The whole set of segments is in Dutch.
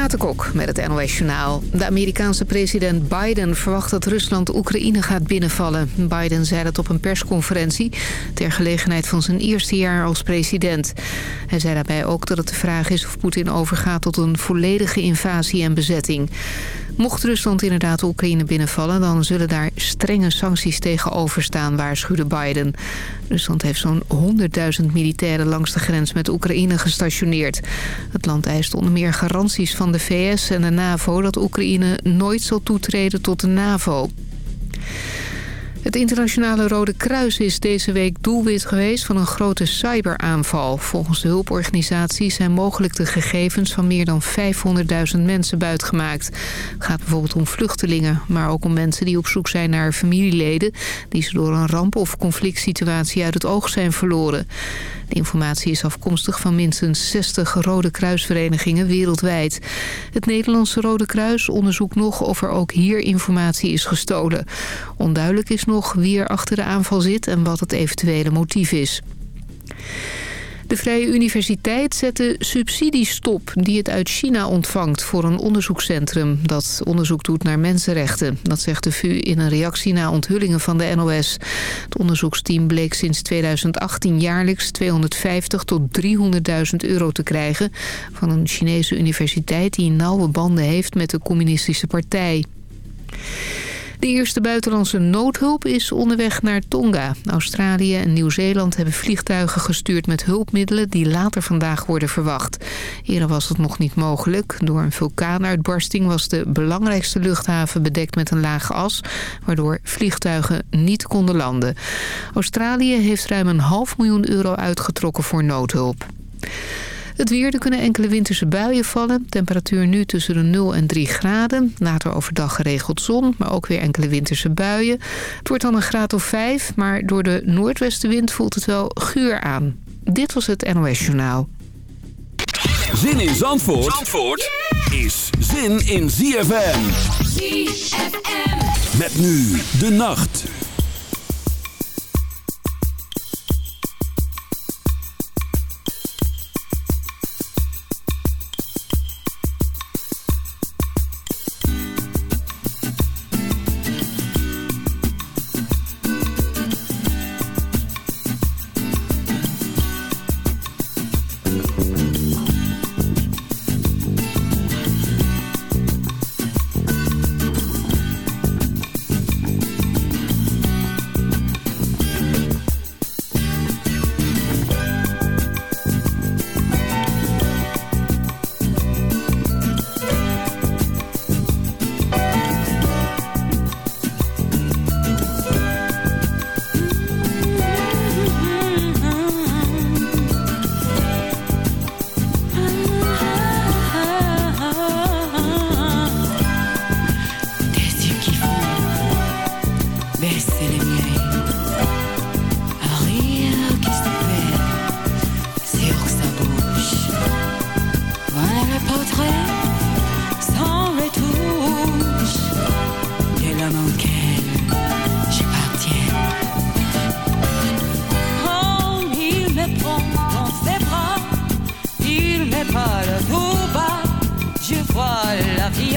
Renate met het NOS Journaal. De Amerikaanse president Biden verwacht dat Rusland Oekraïne gaat binnenvallen. Biden zei dat op een persconferentie... ter gelegenheid van zijn eerste jaar als president. Hij zei daarbij ook dat het de vraag is of Poetin overgaat... tot een volledige invasie en bezetting. Mocht Rusland inderdaad Oekraïne binnenvallen... dan zullen daar strenge sancties tegenover staan, waarschuwde Biden. Rusland heeft zo'n 100.000 militairen langs de grens met Oekraïne gestationeerd. Het land eist onder meer garanties van de VS en de NAVO... dat Oekraïne nooit zal toetreden tot de NAVO. Het internationale Rode Kruis is deze week doelwit geweest van een grote cyberaanval. Volgens de hulporganisatie zijn mogelijk de gegevens van meer dan 500.000 mensen buitgemaakt. Het gaat bijvoorbeeld om vluchtelingen, maar ook om mensen die op zoek zijn naar familieleden... die ze door een ramp- of conflict situatie uit het oog zijn verloren. De informatie is afkomstig van minstens 60 Rode Kruisverenigingen wereldwijd. Het Nederlandse Rode Kruis onderzoekt nog of er ook hier informatie is gestolen. Onduidelijk is nog wie er achter de aanval zit en wat het eventuele motief is. De Vrije Universiteit zet de subsidies stop die het uit China ontvangt voor een onderzoekscentrum dat onderzoek doet naar mensenrechten. Dat zegt de VU in een reactie na onthullingen van de NOS. Het onderzoeksteam bleek sinds 2018 jaarlijks 250 tot 300.000 euro te krijgen van een Chinese universiteit die nauwe banden heeft met de communistische partij. De eerste buitenlandse noodhulp is onderweg naar Tonga. Australië en Nieuw-Zeeland hebben vliegtuigen gestuurd met hulpmiddelen die later vandaag worden verwacht. Eerder was het nog niet mogelijk. Door een vulkaanuitbarsting was de belangrijkste luchthaven bedekt met een lage as, waardoor vliegtuigen niet konden landen. Australië heeft ruim een half miljoen euro uitgetrokken voor noodhulp. Het weer, er kunnen enkele winterse buien vallen. Temperatuur nu tussen de 0 en 3 graden. Later overdag geregeld zon, maar ook weer enkele winterse buien. Het wordt dan een graad of 5, maar door de noordwestenwind voelt het wel guur aan. Dit was het NOS Journaal. Zin in Zandvoort, Zandvoort is zin in ZFM. ZFM. Met nu de nacht.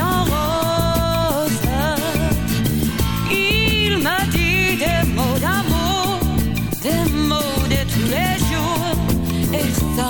En. Il m'a dit des mots d'amour, des mots de tous les jours, quelque.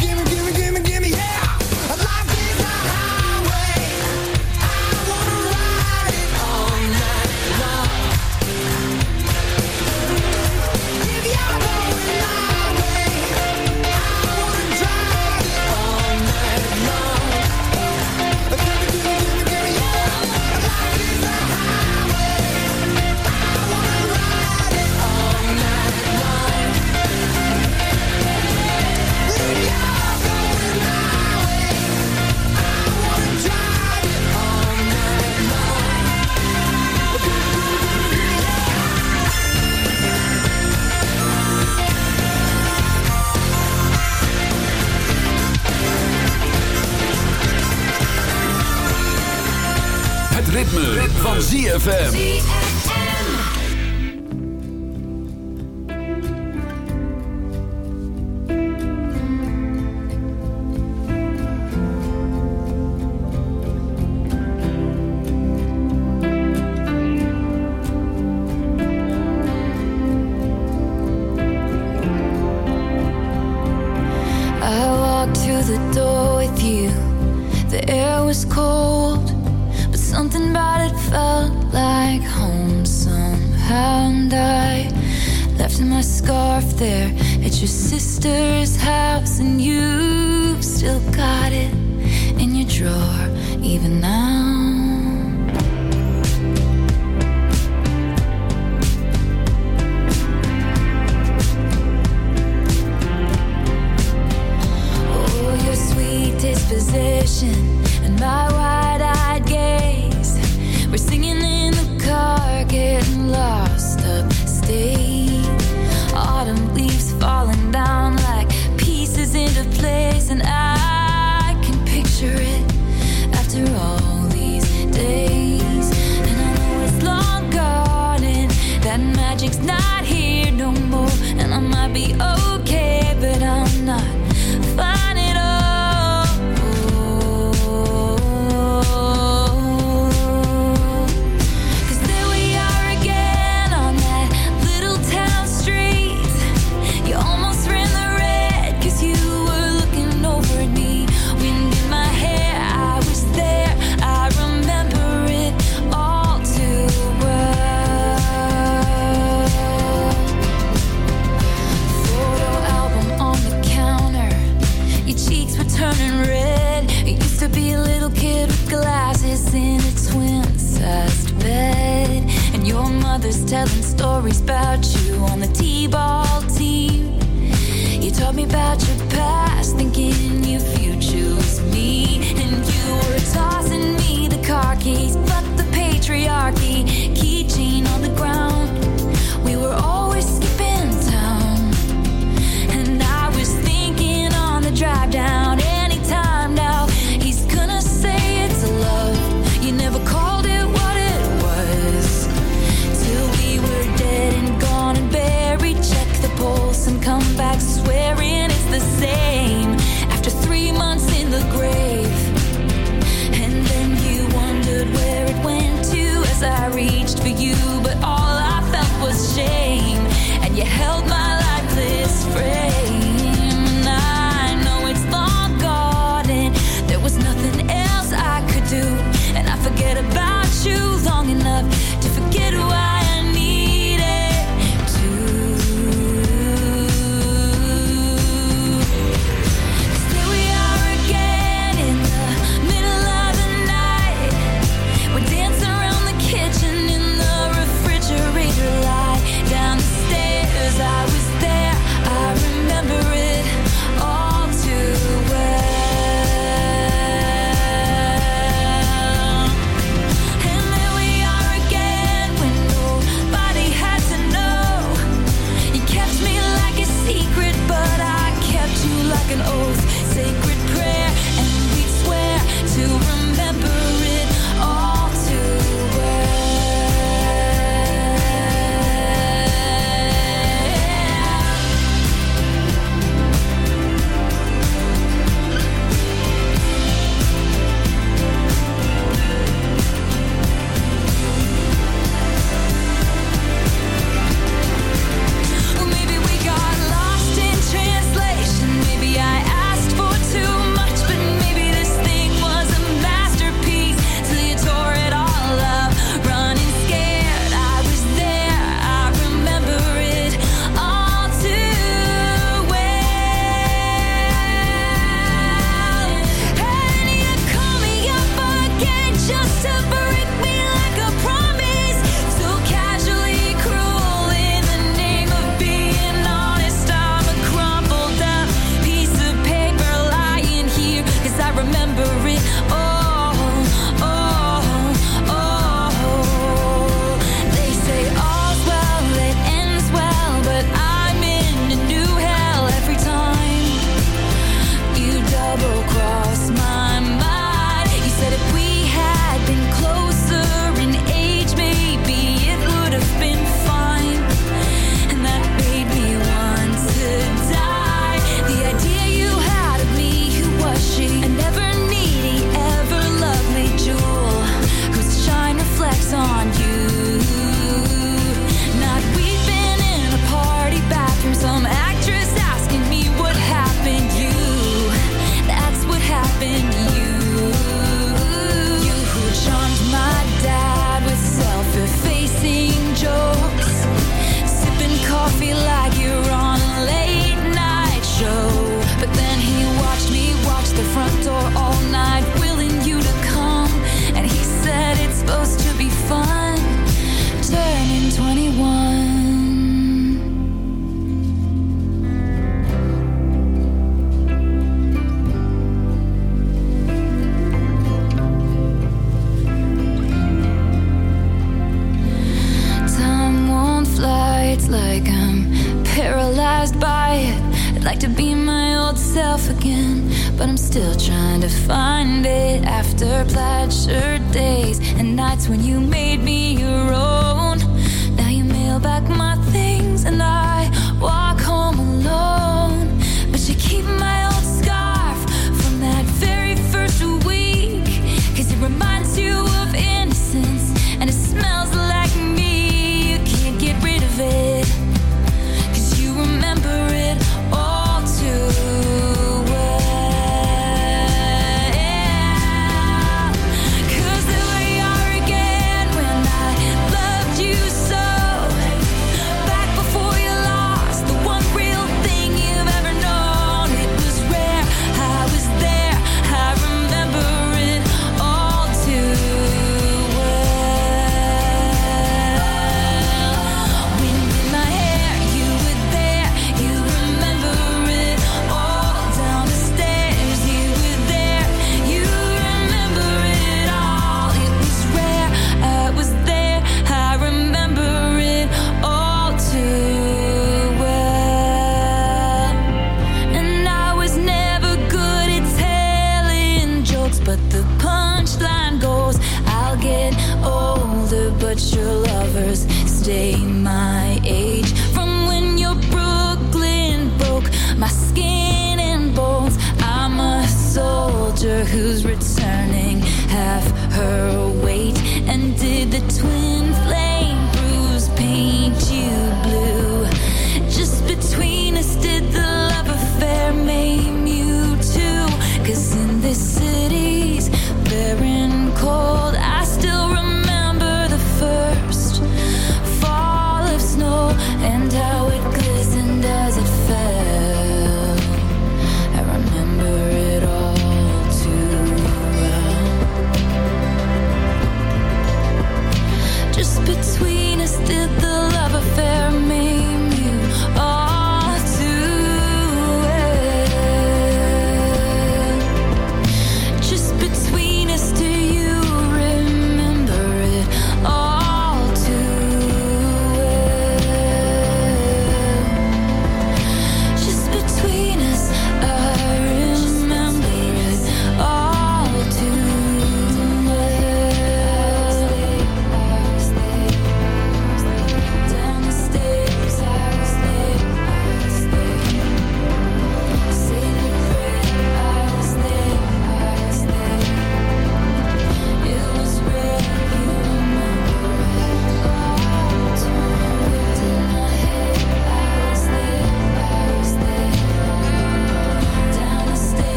Give me.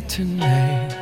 Tonight.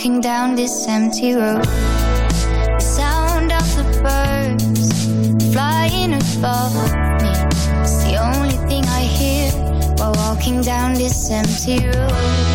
walking down this empty road. The sound of the birds flying above me. It's the only thing I hear while walking down this empty road.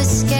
escape.